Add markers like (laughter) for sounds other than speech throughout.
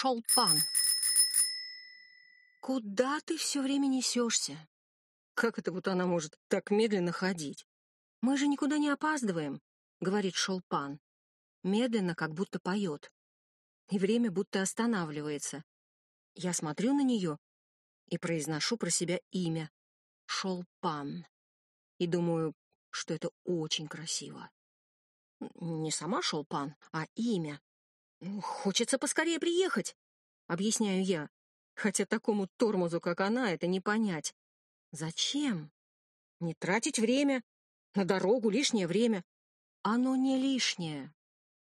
Шолпан. «Куда ты все время несешься? Как это вот она может так медленно ходить? Мы же никуда не опаздываем», — говорит Шолпан. Медленно, как будто поет. И время будто останавливается. Я смотрю на нее и произношу про себя имя. Шолпан. И думаю, что это очень красиво. Не сама Шолпан, а имя. Хочется поскорее приехать, объясняю я. Хотя такому тормозу, как она, это не понять. Зачем? Не тратить время. На дорогу лишнее время. Оно не лишнее,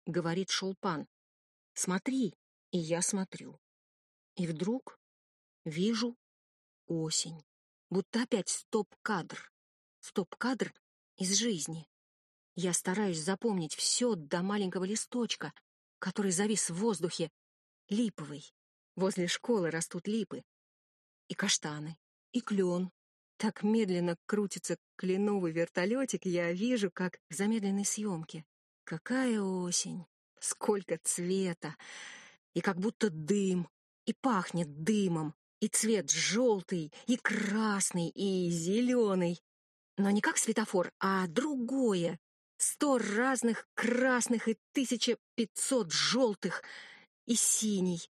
говорит Шолпан. Смотри, и я смотрю. И вдруг вижу осень. Будто опять стоп-кадр. Стоп-кадр из жизни. Я стараюсь запомнить все до маленького листочка, который завис в воздухе, липовый. Возле школы растут липы. И каштаны, и клен. Так медленно крутится кленовый вертолетик, я вижу, как в замедленной съемке. Какая осень! Сколько цвета! И как будто дым, и пахнет дымом, и цвет желтый, и красный, и зеленый. Но не как светофор, а другое. Сто разных красных и тысяча пятьсот желтых, и синий.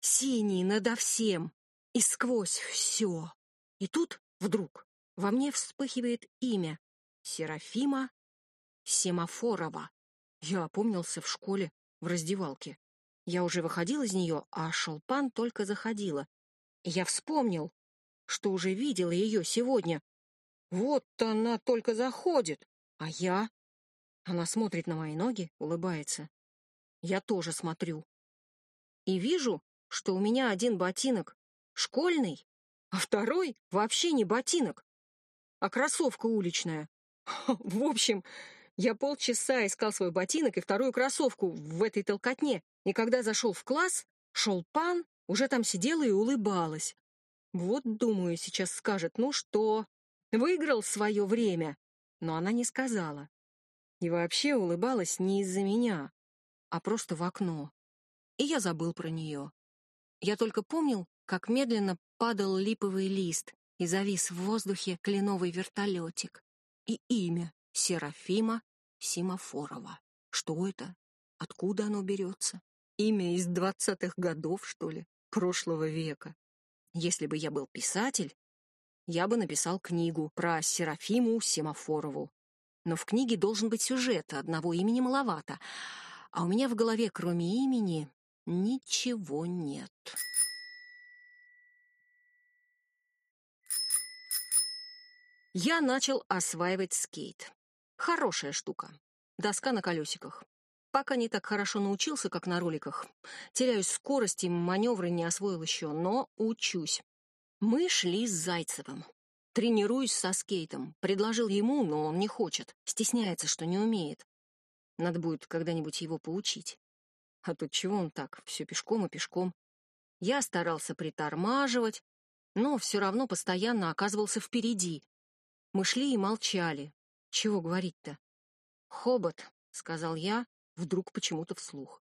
Синий надо всем, и сквозь все. И тут вдруг во мне вспыхивает имя Серафима Семафорова. Я опомнился в школе, в раздевалке. Я уже выходил из нее, а Шолпан только заходила. Я вспомнил, что уже видел ее сегодня. Вот она только заходит, а я... Она смотрит на мои ноги, улыбается. Я тоже смотрю. И вижу, что у меня один ботинок школьный, а второй вообще не ботинок, а кроссовка уличная. (laughs) В общем, я полчаса искал свой ботинок и вторую кроссовку в этой толкотне, и когда зашел в класс, шел пан, уже там сидела и улыбалась. Вот, думаю, сейчас скажет, ну что, выиграл свое время. Но она не сказала. И вообще улыбалась не из-за меня, а просто в окно. И я забыл про нее. Я только помнил, как медленно падал липовый лист и завис в воздухе кленовый вертолетик. И имя Серафима Симафорова. Что это? Откуда оно берется? Имя из двадцатых годов, что ли, прошлого века. Если бы я был писатель, я бы написал книгу про Серафиму Семафорову. Но в книге должен быть сюжет, одного имени маловато. А у меня в голове, кроме имени, ничего нет. Я начал осваивать скейт. Хорошая штука. Доска на колесиках. Пока не так хорошо научился, как на роликах. Теряюсь скорости, маневры не освоил еще, но учусь. Мы шли с Зайцевым. Тренируюсь со скейтом. Предложил ему, но он не хочет. Стесняется, что не умеет. Надо будет когда-нибудь его поучить. А тут чего он так, все пешком и пешком. Я старался притормаживать, но все равно постоянно оказывался впереди. Мы шли и молчали. Чего говорить-то? «Хобот», — сказал я, Вдруг почему-то вслух.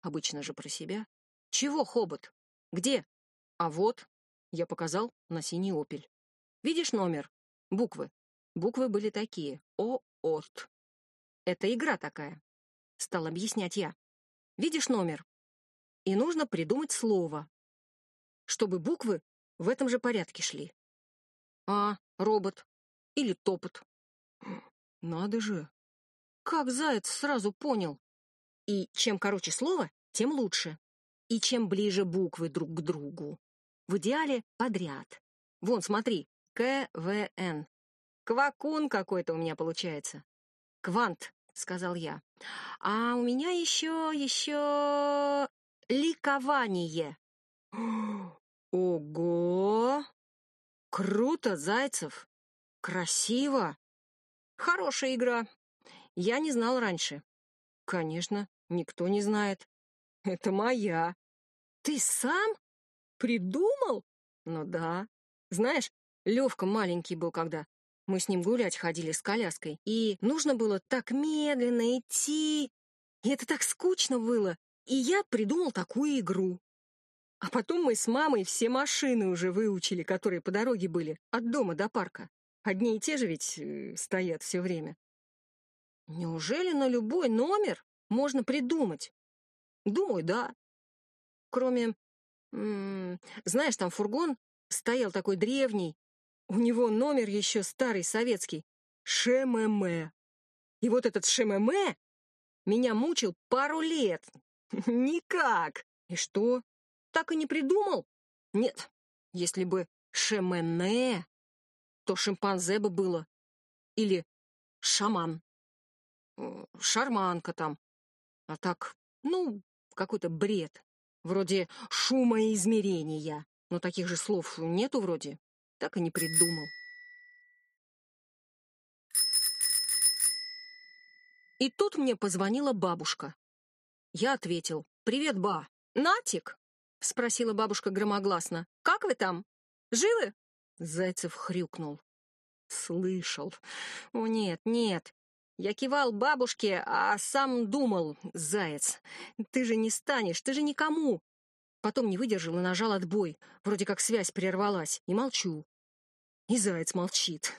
Обычно же про себя. «Чего, хобот? Где?» «А вот», — я показал на синий опель. «Видишь номер? Буквы. Буквы были такие. О-От. Это игра такая», — стал объяснять я. «Видишь номер? И нужно придумать слово, чтобы буквы в этом же порядке шли. А, робот. Или топот. Надо же, как заяц сразу понял. И чем короче слово, тем лучше. И чем ближе буквы друг к другу. В идеале подряд. Вон, смотри, КВН. Квакун какой-то у меня получается. Квант, сказал я. А у меня еще, еще... Ликование. Ого! Круто, Зайцев! Красиво! Хорошая игра, я не знал раньше. Конечно, никто не знает. Это моя. Ты сам? Придумал? Ну да. Знаешь, Левка маленький был когда. Мы с ним гулять ходили с коляской, и нужно было так медленно идти. И это так скучно было. И я придумал такую игру. А потом мы с мамой все машины уже выучили, которые по дороге были, от дома до парка. Одни и те же ведь э, стоят все время. Неужели на любой номер можно придумать? Думаю, да. Кроме... знаешь, там фургон стоял такой древний. У него номер еще старый, советский. ШММ. И вот этот ШММ меня мучил пару лет. (laughs) Никак. И что? Так и не придумал? Нет. Если бы ШМН, то шимпанзе бы было. Или шаман. Шарманка там. А так, ну, какой-то бред. Вроде шумоизмерения. Но таких же слов нету вроде. Так и не придумал. И тут мне позвонила бабушка. Я ответил. «Привет, ба». «Натик?» — спросила бабушка громогласно. «Как вы там? Живы?» Зайцев хрюкнул. «Слышал. О, нет, нет. Я кивал бабушке, а сам думал, заяц, ты же не станешь, ты же никому. Потом не выдержал и нажал отбой. Вроде как связь прервалась. И молчу. И заяц молчит.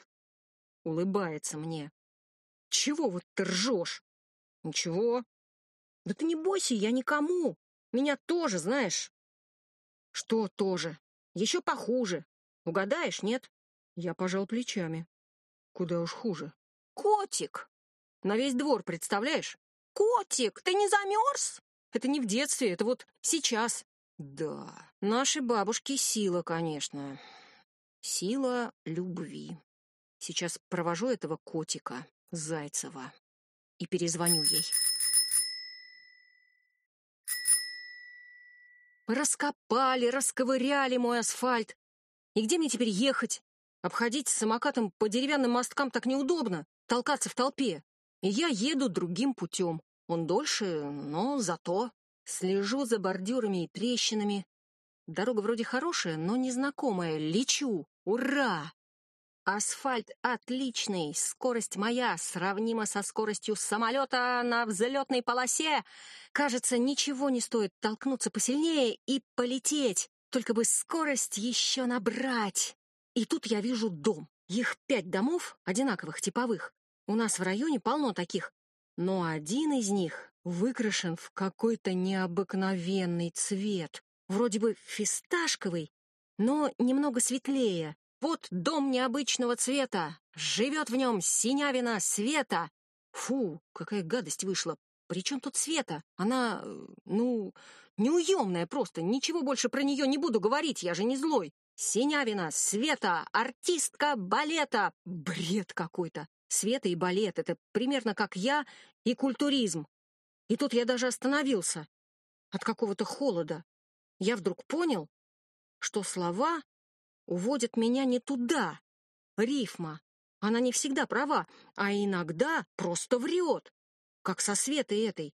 Улыбается мне. Чего вот ты ржешь? Ничего. Да ты не бойся, я никому. Меня тоже, знаешь. Что тоже? Еще похуже. Угадаешь, нет? Я пожал плечами. Куда уж хуже. Котик! На весь двор, представляешь? Котик, ты не замерз? Это не в детстве, это вот сейчас. Да, нашей бабушки сила, конечно. Сила любви. Сейчас провожу этого котика, Зайцева, и перезвоню ей. Раскопали, расковыряли мой асфальт. И где мне теперь ехать? Обходить с самокатом по деревянным мосткам так неудобно, толкаться в толпе. И я еду другим путем. Он дольше, но зато слежу за бордюрами и трещинами. Дорога вроде хорошая, но незнакомая. Лечу. Ура! Асфальт отличный, скорость моя сравнима со скоростью самолета на взлетной полосе. Кажется, ничего не стоит толкнуться посильнее и полететь, только бы скорость еще набрать. И тут я вижу дом. Их пять домов, одинаковых, типовых. У нас в районе полно таких, но один из них выкрашен в какой-то необыкновенный цвет, вроде бы фисташковый, но немного светлее. Вот дом необычного цвета, живет в нем синявина Света. Фу, какая гадость вышла. При чем тут Света? Она, ну, неуемная просто, ничего больше про нее не буду говорить, я же не злой. Синявина, Света, артистка балета. Бред какой-то. Света и балет — это примерно как я и культуризм. И тут я даже остановился от какого-то холода. Я вдруг понял, что слова уводят меня не туда. Рифма. Она не всегда права, а иногда просто врет, как со Светой этой.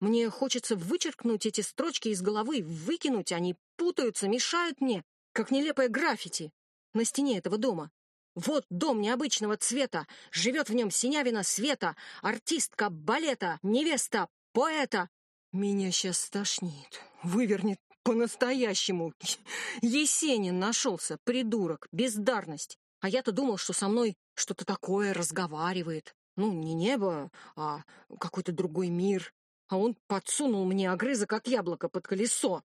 Мне хочется вычеркнуть эти строчки из головы, выкинуть, они путаются, мешают мне, как нелепое граффити на стене этого дома. Вот дом необычного цвета, живет в нем Синявина Света, артистка балета, невеста, поэта. Меня сейчас стошнит, вывернет по-настоящему. (laughs) Есенин нашелся, придурок, бездарность. А я-то думал, что со мной что-то такое разговаривает. Ну, не небо, а какой-то другой мир. А он подсунул мне огрызок от яблока под колесо.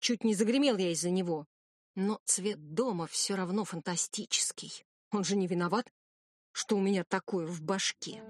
Чуть не загремел я из-за него. Но цвет дома все равно фантастический. Он же не виноват, что у меня такое в башке.